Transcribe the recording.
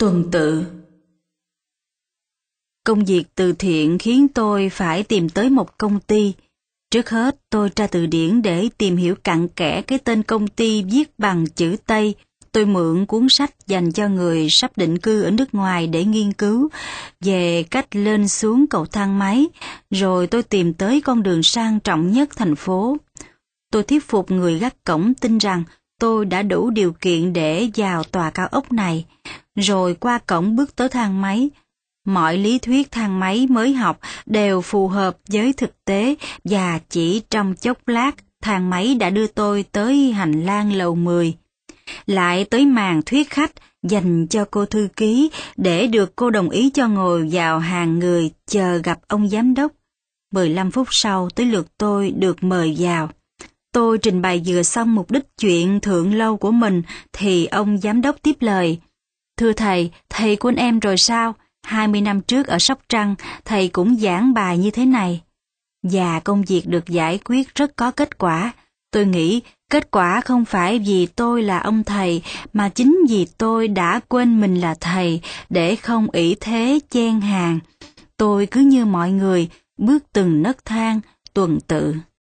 Tuần tự Công việc từ thiện khiến tôi phải tìm tới một công ty. Trước hết tôi tra từ điển để tìm hiểu cặn kẽ cái tên công ty viết bằng chữ Tây. Tôi mượn cuốn sách dành cho người sắp định cư ở nước ngoài để nghiên cứu về cách lên xuống cầu thang máy, rồi tôi tìm tới con đường sang trọng nhất thành phố. Tôi thuyết phục người gác cổng tin rằng tôi đã đủ điều kiện để vào tòa cao ốc này, rồi qua cổng bước tới thang máy. Mọi lý thuyết thang máy mới học đều phù hợp với thực tế và chỉ trong chốc lát thang máy đã đưa tôi tới hành lang lầu 10. Lại tới màn thuyết khách dành cho cô thư ký để được cô đồng ý cho ngồi vào hàng người chờ gặp ông giám đốc. 15 phút sau tới lượt tôi được mời vào. Tôi trình bày vừa xong mục đích chuyện thượng lâu của mình thì ông giám đốc tiếp lời. Thưa thầy, thầy của em rồi sao? 20 năm trước ở Sóc Trăng, thầy cũng giảng bài như thế này. Và công việc được giải quyết rất có kết quả. Tôi nghĩ kết quả không phải vì tôi là ông thầy, mà chính vì tôi đã quên mình là thầy để không ỷ thế chen hàng. Tôi cứ như mọi người, bước từng nấc thang, tuần tự.